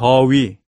더위.